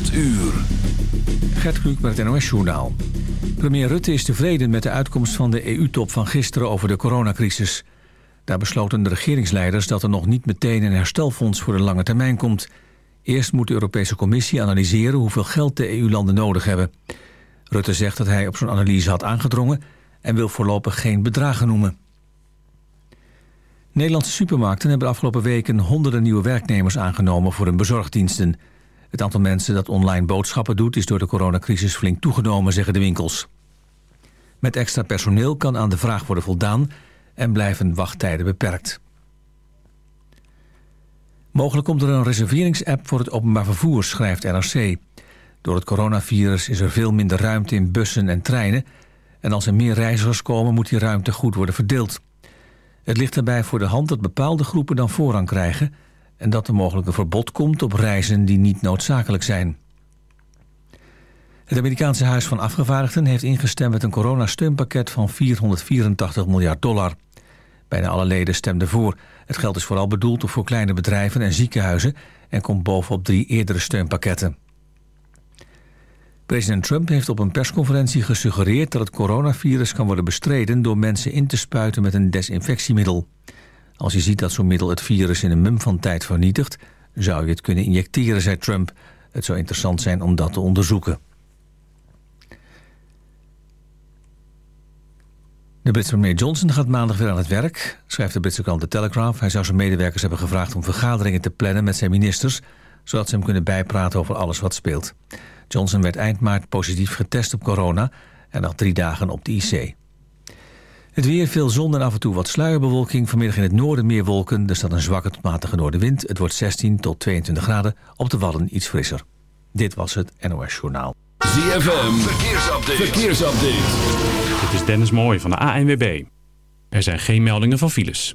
8 uur. Gert Kluk met het NOS-journaal. Premier Rutte is tevreden met de uitkomst van de EU-top van gisteren over de coronacrisis. Daar besloten de regeringsleiders dat er nog niet meteen een herstelfonds voor de lange termijn komt. Eerst moet de Europese Commissie analyseren hoeveel geld de EU-landen nodig hebben. Rutte zegt dat hij op zo'n analyse had aangedrongen en wil voorlopig geen bedragen noemen. Nederlandse supermarkten hebben de afgelopen weken honderden nieuwe werknemers aangenomen voor hun bezorgdiensten. Het aantal mensen dat online boodschappen doet is door de coronacrisis flink toegenomen, zeggen de winkels. Met extra personeel kan aan de vraag worden voldaan en blijven wachttijden beperkt. Mogelijk komt er een reserveringsapp voor het openbaar vervoer, schrijft NRC. Door het coronavirus is er veel minder ruimte in bussen en treinen... en als er meer reizigers komen moet die ruimte goed worden verdeeld. Het ligt daarbij voor de hand dat bepaalde groepen dan voorrang krijgen... en dat er mogelijk een verbod komt op reizen die niet noodzakelijk zijn. Het Amerikaanse Huis van Afgevaardigden heeft ingestemd met een coronasteunpakket van 484 miljard dollar. Bijna alle leden stemden voor. Het geld is vooral bedoeld voor kleine bedrijven en ziekenhuizen... en komt bovenop drie eerdere steunpakketten. President Trump heeft op een persconferentie gesuggereerd dat het coronavirus kan worden bestreden door mensen in te spuiten met een desinfectiemiddel. Als je ziet dat zo'n middel het virus in een mum van tijd vernietigt, zou je het kunnen injecteren, zei Trump. Het zou interessant zijn om dat te onderzoeken. De Britse premier Johnson gaat maandag weer aan het werk, schrijft de Britse krant The Telegraph. Hij zou zijn medewerkers hebben gevraagd om vergaderingen te plannen met zijn ministers, zodat ze hem kunnen bijpraten over alles wat speelt. Johnson werd eind maart positief getest op corona en lag drie dagen op de IC. Het weer, veel zon en af en toe wat sluierbewolking. Vanmiddag in het noorden meer wolken. Er staat een zwakke tot matige noordenwind. Het wordt 16 tot 22 graden. Op de Wadden iets frisser. Dit was het NOS Journaal. ZFM, verkeersupdate. verkeersupdate. Dit is Dennis Mooij van de ANWB. Er zijn geen meldingen van files.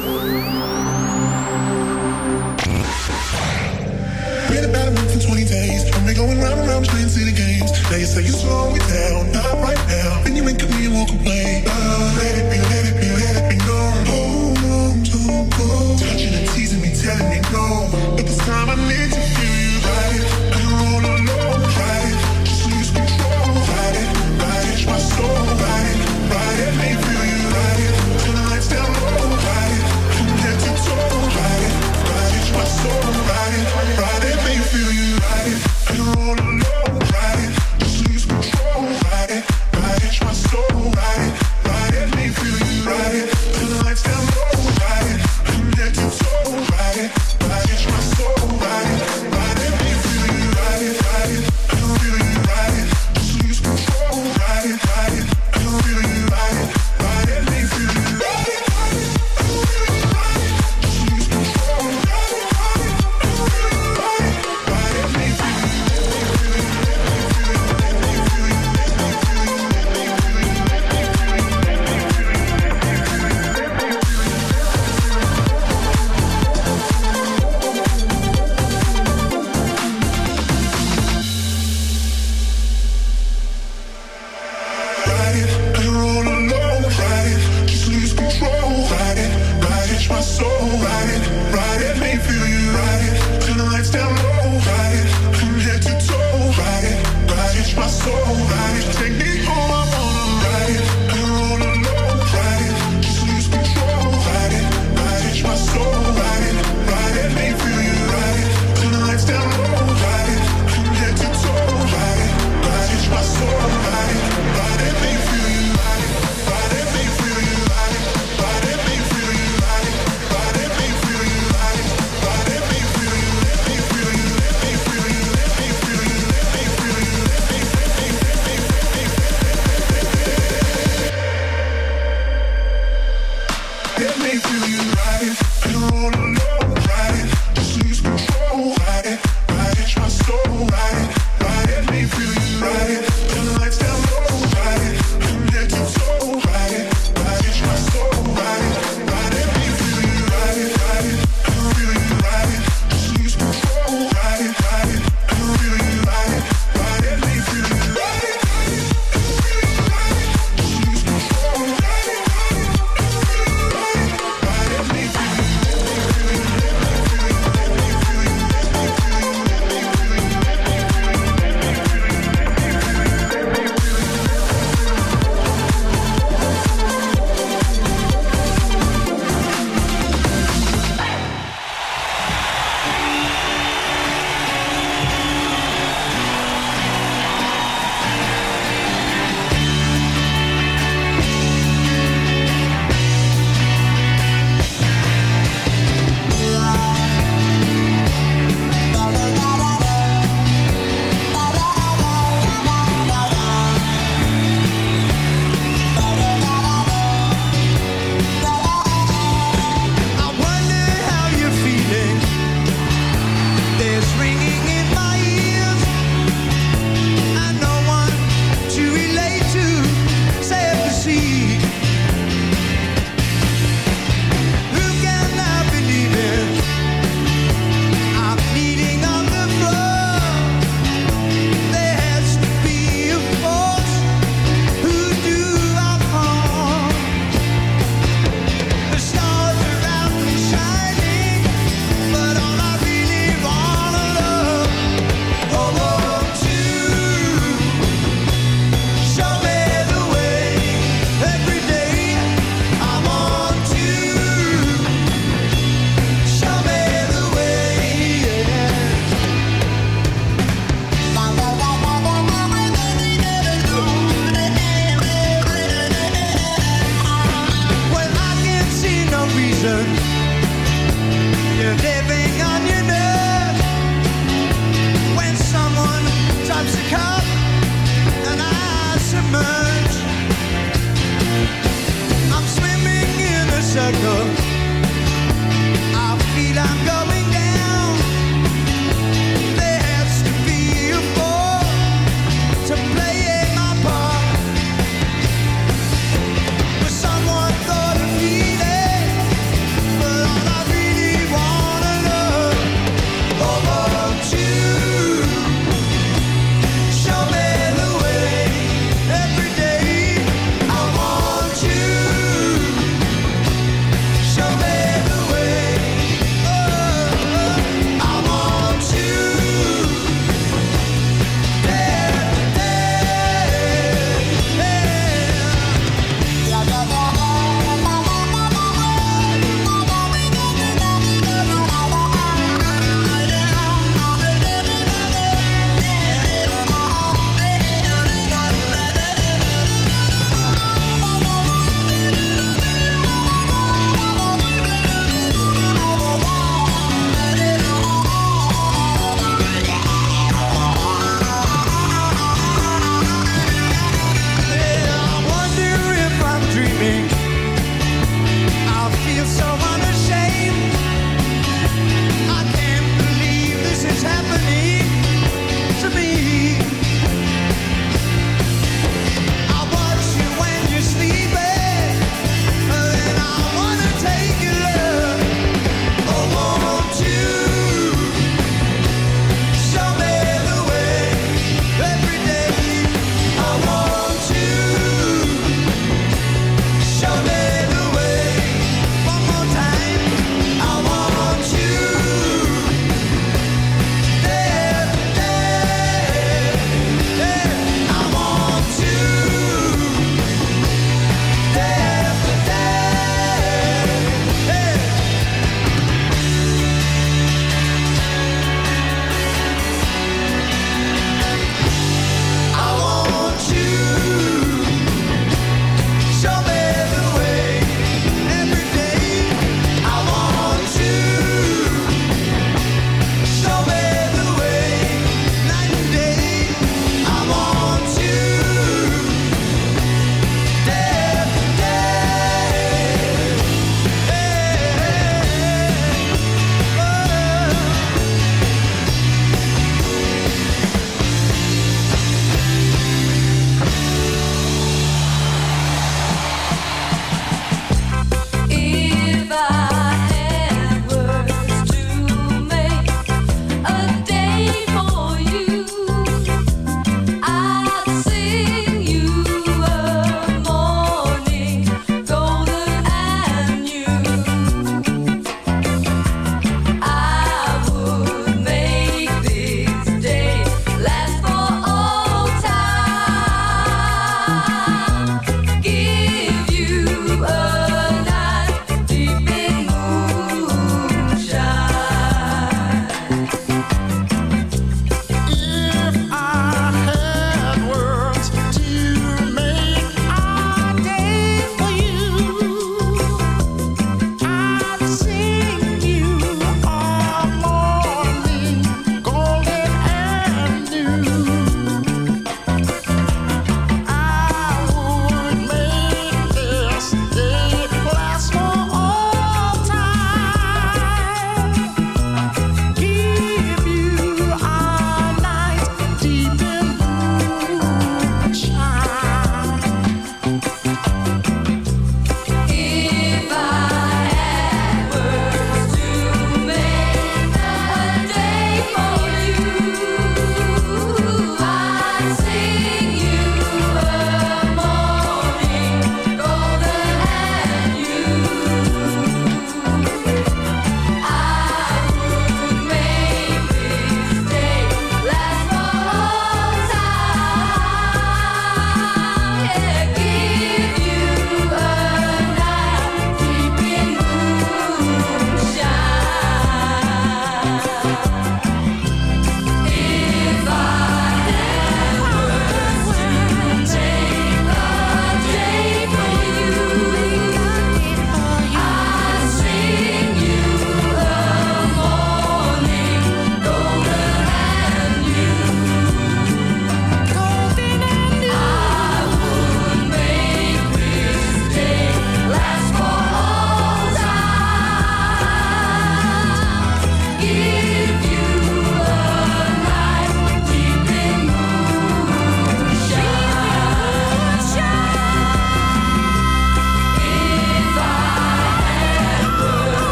Been going round and round playing city games. Now you say you slow it down, not right now. Then you ain't come here, won't complain. Uh, let it be, let it be, let it be known. Home to go. Touching and teasing me, telling me no. But this time I need to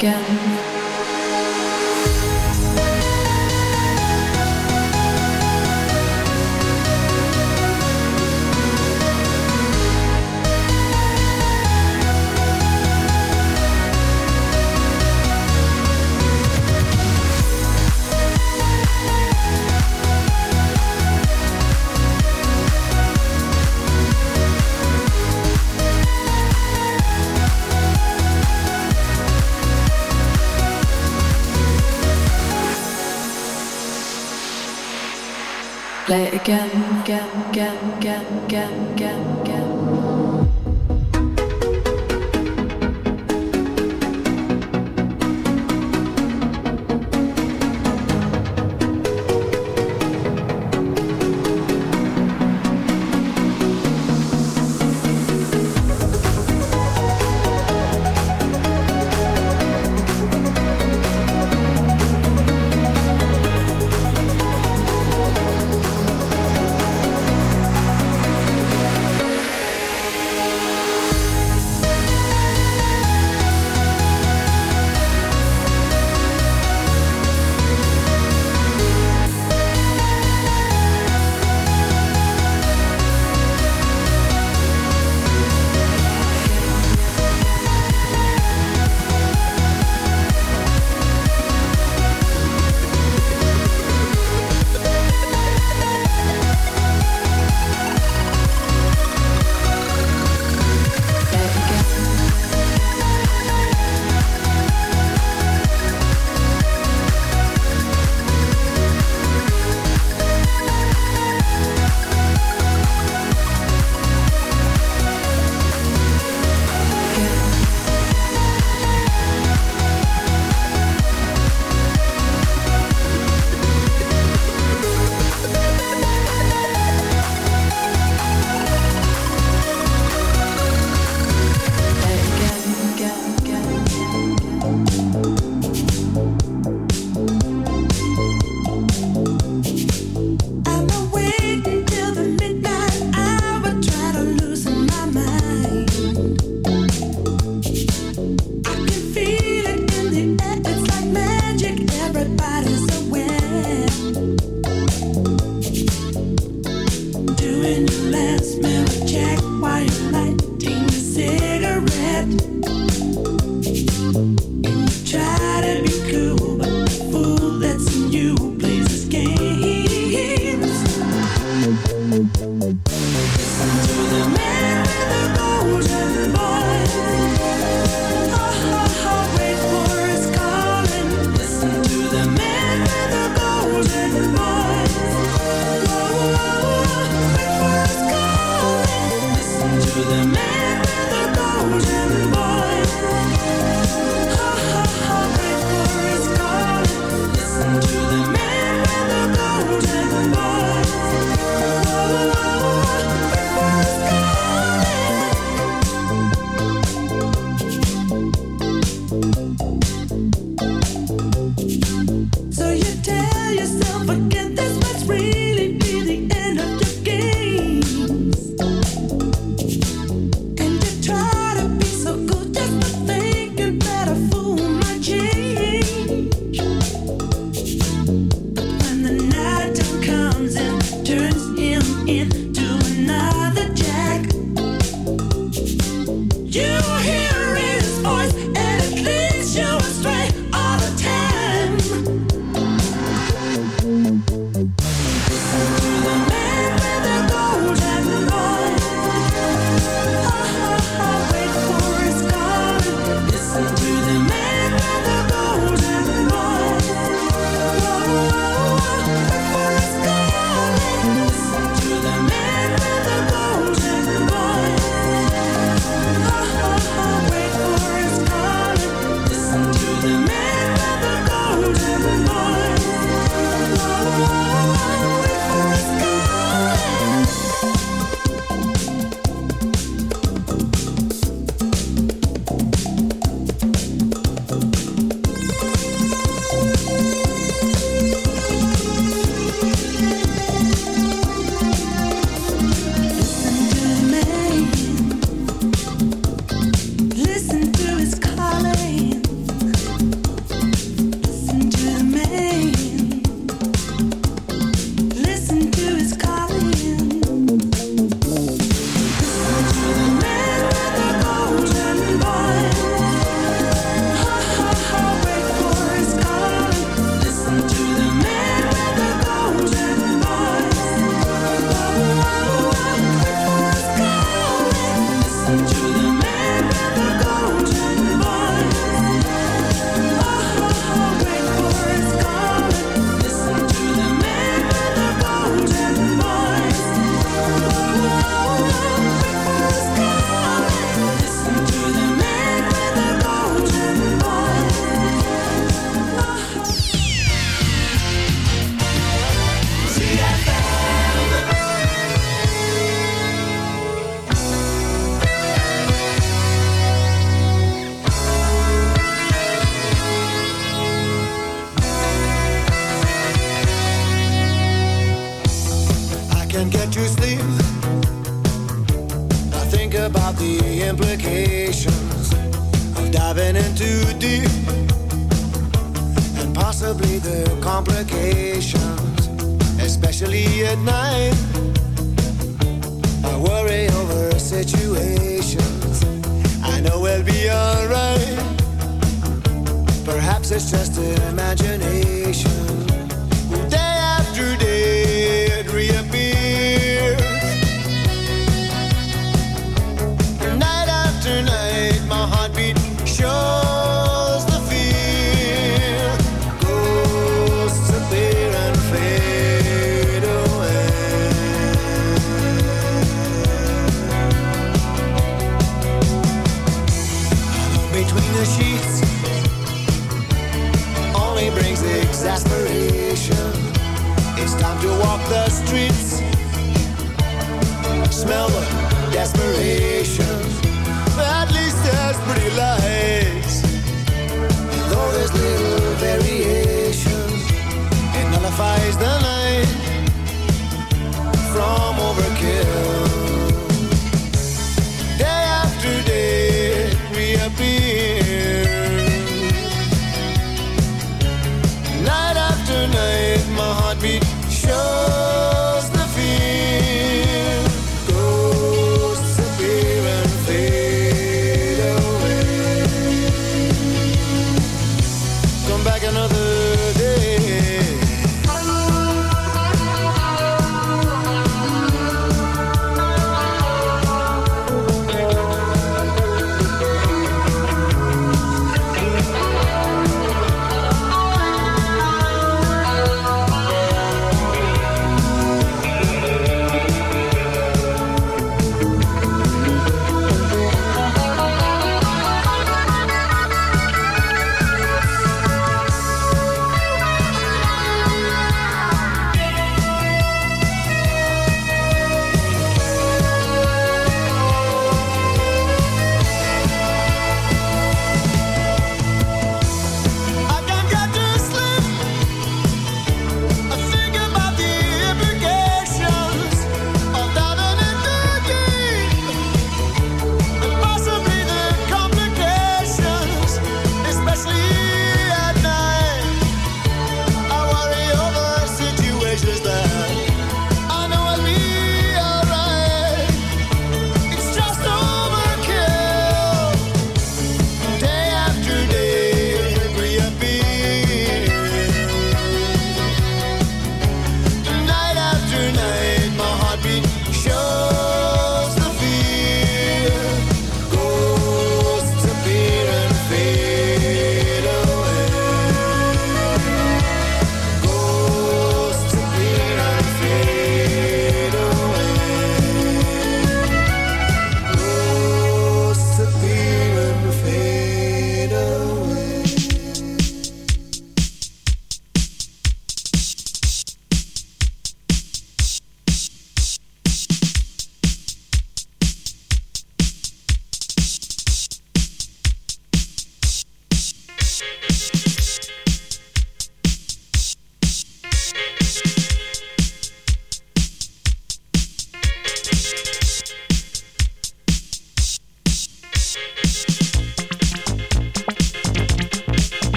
again. play again.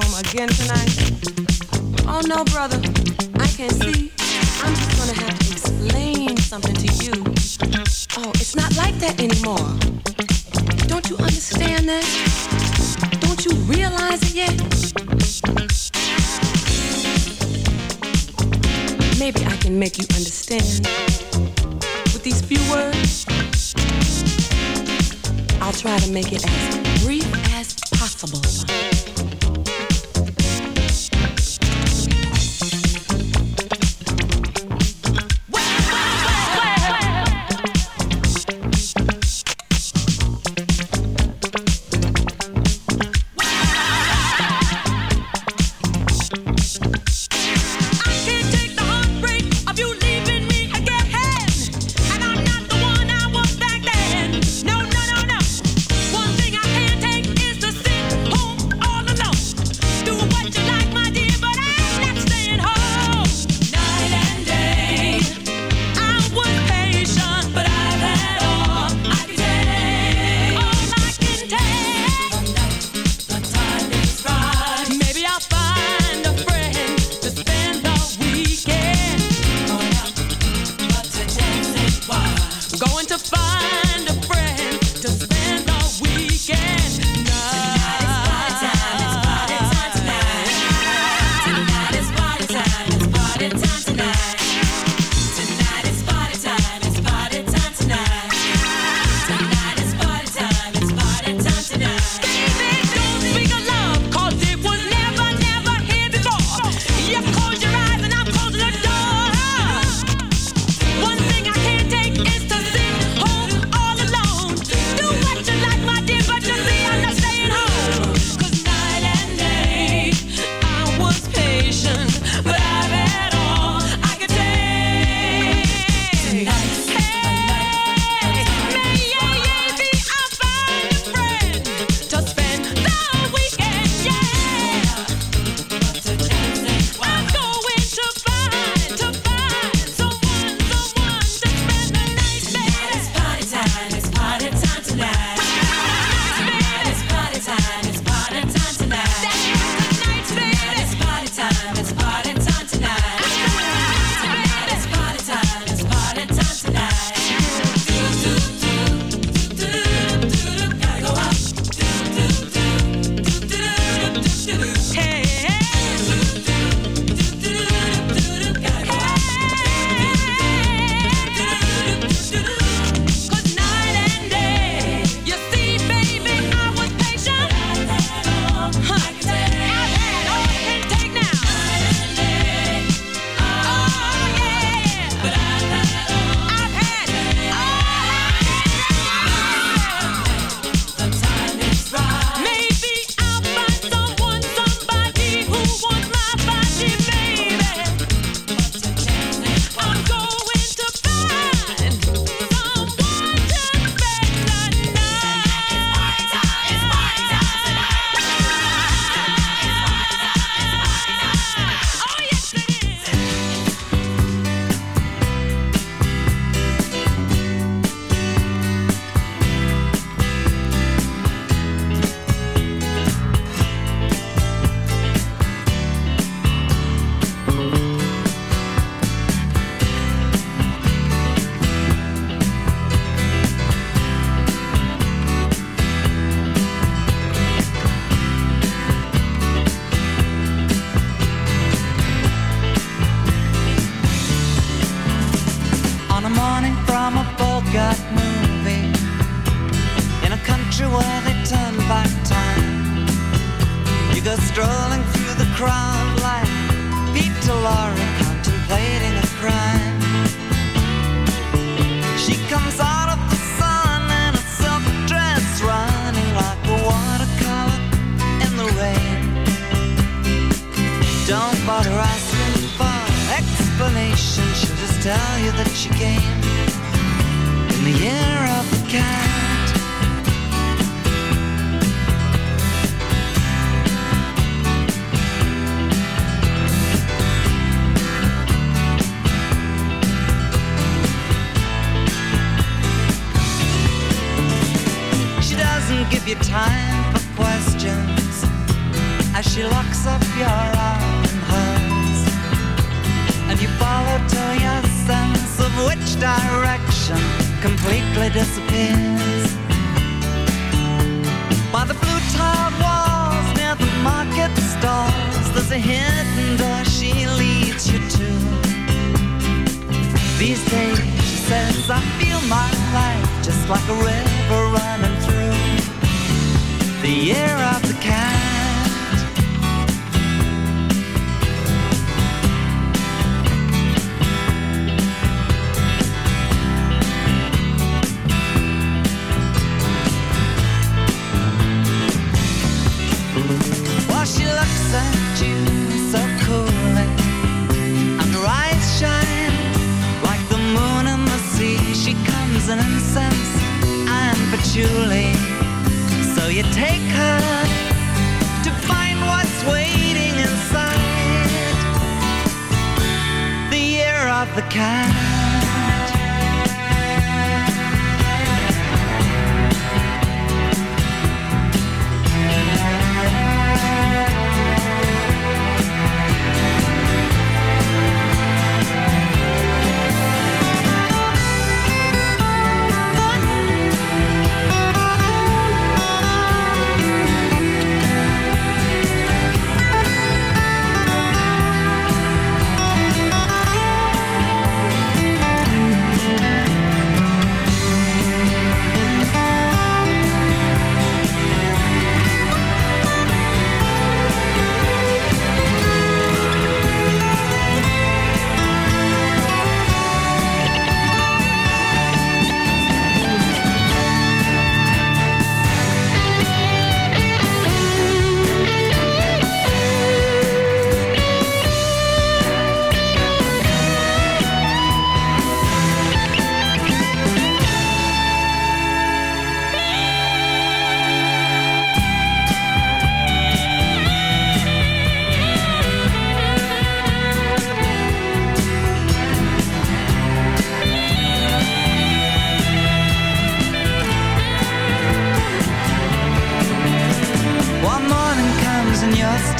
home again tonight? Oh no, brother, I can't see. I'm just gonna have to explain something to you. Oh, it's not like that anymore. Don't you understand that? Don't you realize it yet? Maybe I can make you understand with these few words. I'll try to make it as brief as possible.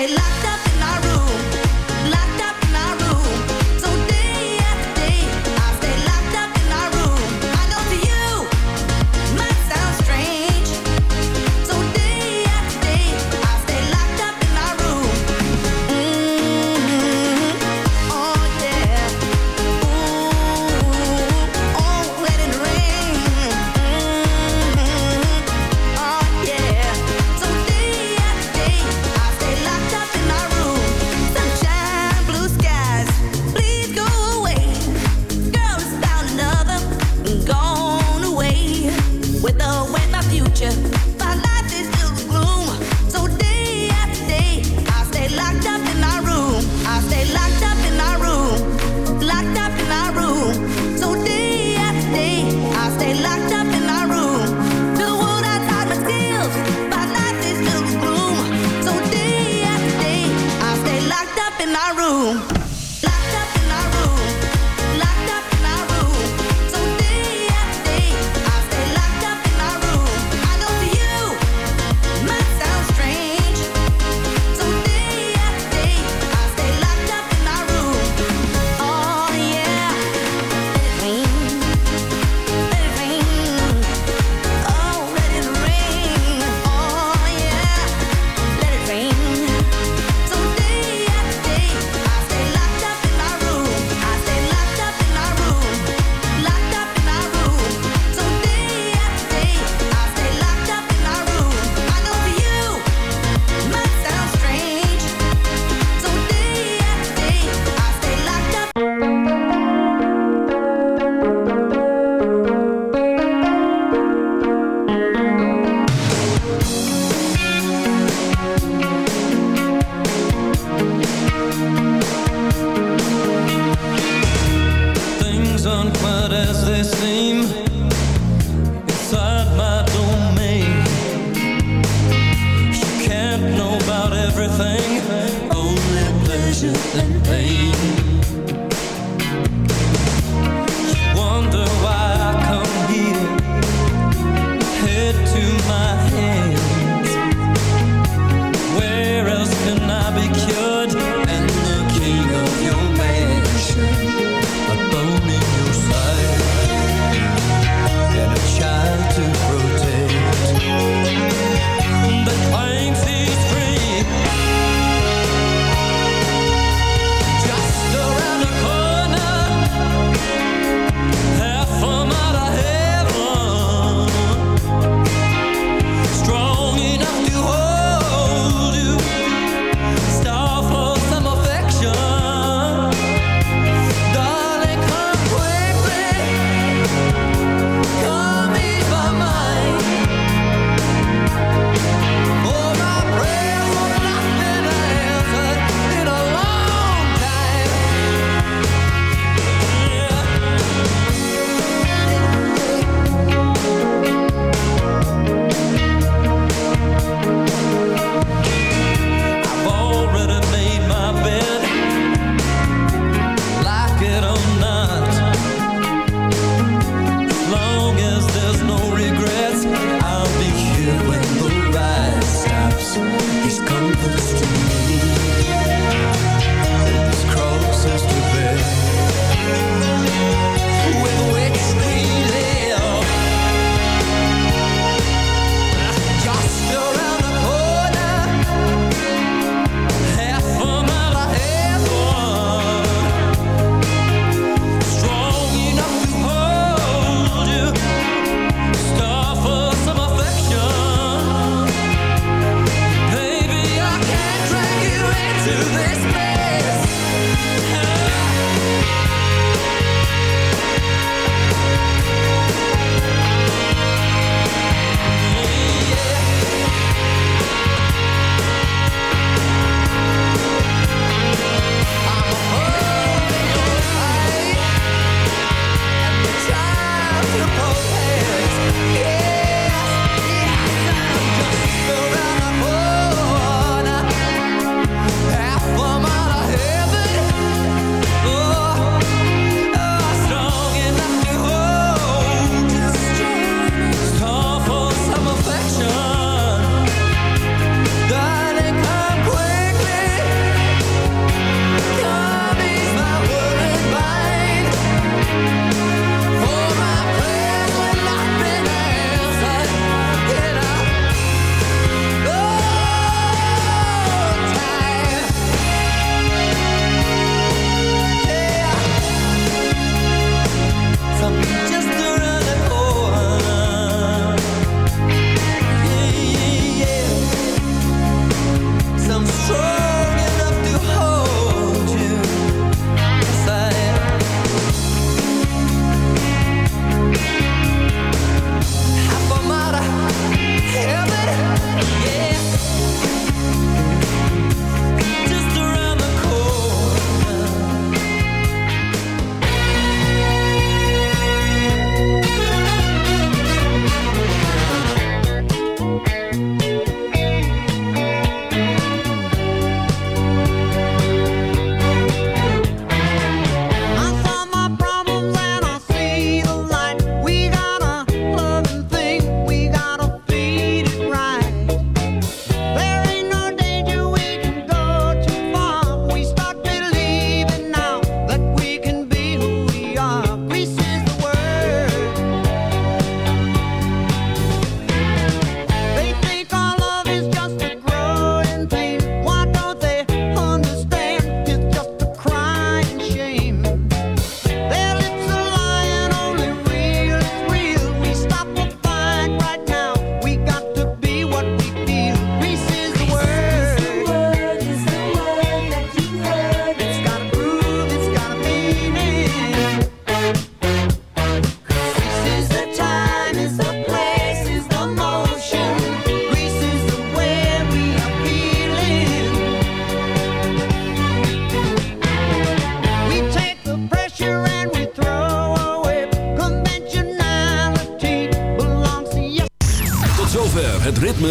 el